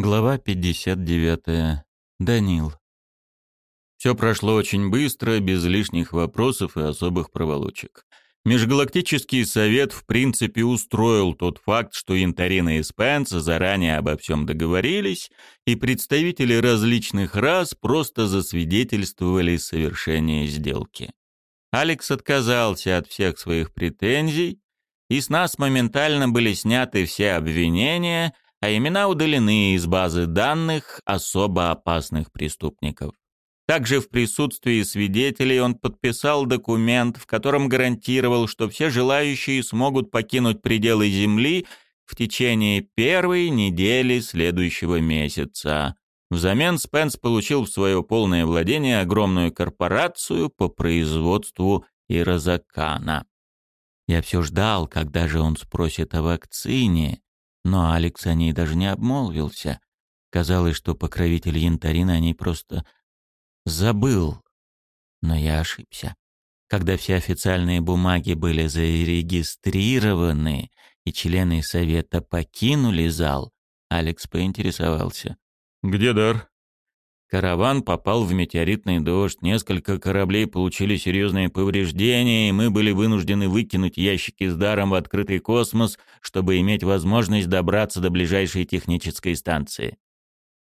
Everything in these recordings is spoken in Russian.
Глава 59. Данил. Все прошло очень быстро, без лишних вопросов и особых проволочек. Межгалактический совет в принципе устроил тот факт, что Янтарина и Спенс заранее обо всем договорились, и представители различных рас просто засвидетельствовали совершение сделки. Алекс отказался от всех своих претензий, и с нас моментально были сняты все обвинения – а имена удалены из базы данных особо опасных преступников. Также в присутствии свидетелей он подписал документ, в котором гарантировал, что все желающие смогут покинуть пределы Земли в течение первой недели следующего месяца. Взамен Спенс получил в свое полное владение огромную корпорацию по производству ирозакана. Я все ждал, когда же он спросит о вакцине, но Алекс о ней даже не обмолвился. Казалось, что покровитель янтарина о ней просто забыл. Но я ошибся. Когда все официальные бумаги были зарегистрированы и члены совета покинули зал, Алекс поинтересовался. «Где дар?» Караван попал в метеоритный дождь, несколько кораблей получили серьезные повреждения, и мы были вынуждены выкинуть ящики с даром в открытый космос, чтобы иметь возможность добраться до ближайшей технической станции.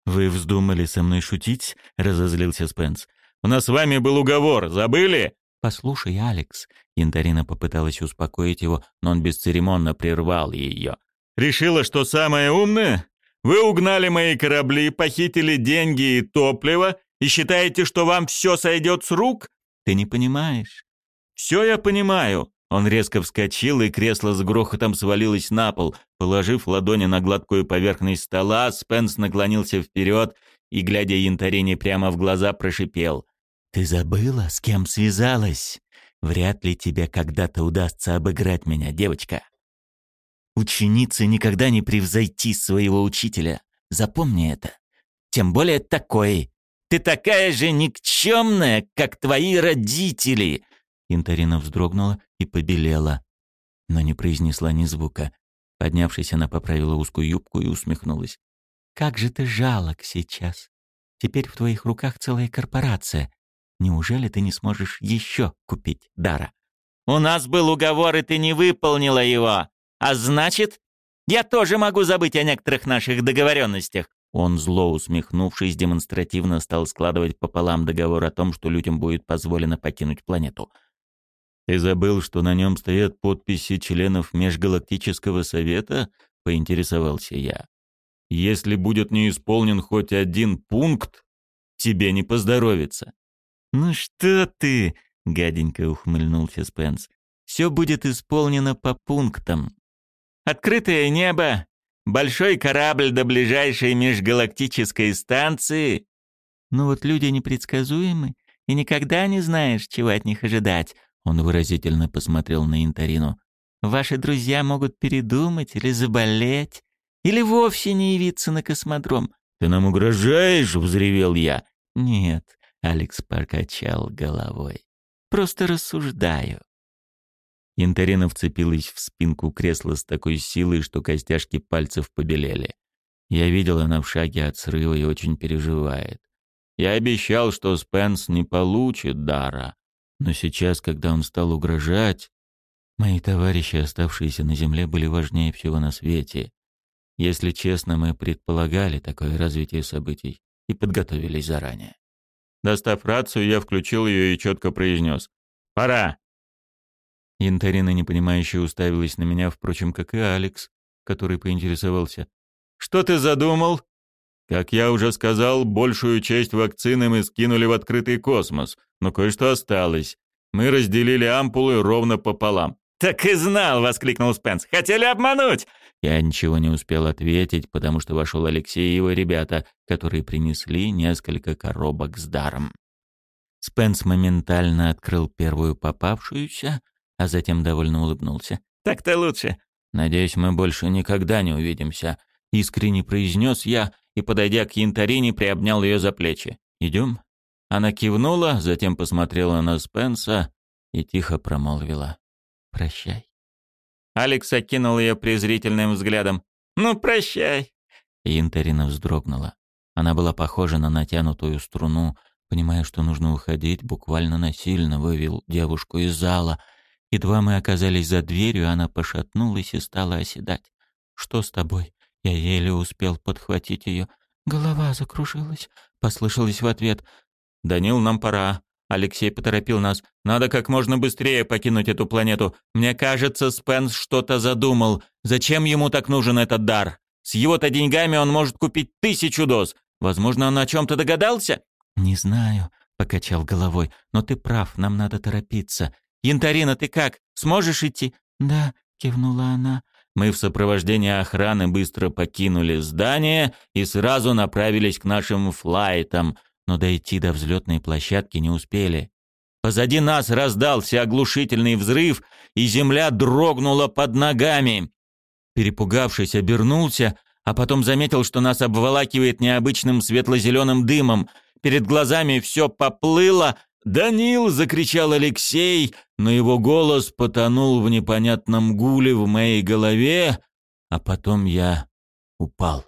«Вы вздумали со мной шутить?» — разозлился Спенс. «У нас с вами был уговор, забыли?» «Послушай, Алекс», — Янтарина попыталась успокоить его, но он бесцеремонно прервал ее. «Решила, что самое умное? Вы угнали мои корабли, похитили деньги и топливо и считаете, что вам все сойдет с рук? Ты не понимаешь. Все я понимаю. Он резко вскочил, и кресло с грохотом свалилось на пол. Положив ладони на гладкую поверхность стола, Спенс наклонился вперед и, глядя янтарине прямо в глаза, прошипел. «Ты забыла, с кем связалась? Вряд ли тебе когда-то удастся обыграть меня, девочка». Ученице никогда не превзойти своего учителя. Запомни это. Тем более такой. Ты такая же никчемная, как твои родители. Интарина вздрогнула и побелела, но не произнесла ни звука. Поднявшись, она поправила узкую юбку и усмехнулась. «Как же ты жалок сейчас. Теперь в твоих руках целая корпорация. Неужели ты не сможешь еще купить дара?» «У нас был уговор, и ты не выполнила его!» А значит, я тоже могу забыть о некоторых наших договоренностях. Он, зло усмехнувшись, демонстративно стал складывать пополам договор о том, что людям будет позволено покинуть планету. «Ты забыл, что на нем стоят подписи членов Межгалактического Совета?» — поинтересовался я. «Если будет не исполнен хоть один пункт, тебе не поздоровится». «Ну что ты?» — гаденько ухмыльнулся Спенс. «Все будет исполнено по пунктам. Открытое небо, большой корабль до ближайшей межгалактической станции. Ну вот люди непредсказуемы, и никогда не знаешь, чего от них ожидать. Он выразительно посмотрел на Интарину. Ваши друзья могут передумать или заболеть, или вовсе не явиться на космодром. Ты нам угрожаешь, взревел я. Нет, Алекс покачал головой. Просто рассуждаю. Янтарина вцепилась в спинку кресла с такой силой, что костяшки пальцев побелели. Я видел, она в шаге от срыва и очень переживает. Я обещал, что Спенс не получит дара. Но сейчас, когда он стал угрожать, мои товарищи, оставшиеся на земле, были важнее всего на свете. Если честно, мы предполагали такое развитие событий и подготовились заранее. Достав рацию, я включил ее и четко произнес. «Пора!» Янтарина непонимающе уставилась на меня, впрочем, как и Алекс, который поинтересовался. «Что ты задумал?» «Как я уже сказал, большую часть вакцины мы скинули в открытый космос, но кое-что осталось. Мы разделили ампулы ровно пополам». «Так и знал!» — воскликнул Спенс. «Хотели обмануть!» Я ничего не успел ответить, потому что вошел Алексей и его ребята, которые принесли несколько коробок с даром. Спенс моментально открыл первую попавшуюся, а затем довольно улыбнулся. «Так-то лучше. Надеюсь, мы больше никогда не увидимся», — искренне произнес я и, подойдя к янтарине, приобнял ее за плечи. «Идем?» Она кивнула, затем посмотрела на Спенса и тихо промолвила. «Прощай». Алекс окинул ее презрительным взглядом. «Ну, прощай». Янтарина вздрогнула. Она была похожа на натянутую струну. Понимая, что нужно уходить, буквально насильно вывел девушку из зала. Едва мы оказались за дверью, она пошатнулась и стала оседать. «Что с тобой?» Я еле успел подхватить ее. «Голова закружилась», — послышалось в ответ. «Данил, нам пора». Алексей поторопил нас. «Надо как можно быстрее покинуть эту планету. Мне кажется, Спенс что-то задумал. Зачем ему так нужен этот дар? С его-то деньгами он может купить тысячу доз. Возможно, он о чем-то догадался?» «Не знаю», — покачал головой. «Но ты прав, нам надо торопиться. Янтарина, ты как? Сможешь идти?» «Да», — кивнула она. Мы в сопровождении охраны быстро покинули здание и сразу направились к нашим флайтам, но дойти до взлетной площадки не успели. Позади нас раздался оглушительный взрыв, и земля дрогнула под ногами. Перепугавшись, обернулся, а потом заметил, что нас обволакивает необычным светло-зеленым дымом. Перед глазами все поплыло. «Данил!» — закричал Алексей, но его голос потонул в непонятном гуле в моей голове, а потом я упал.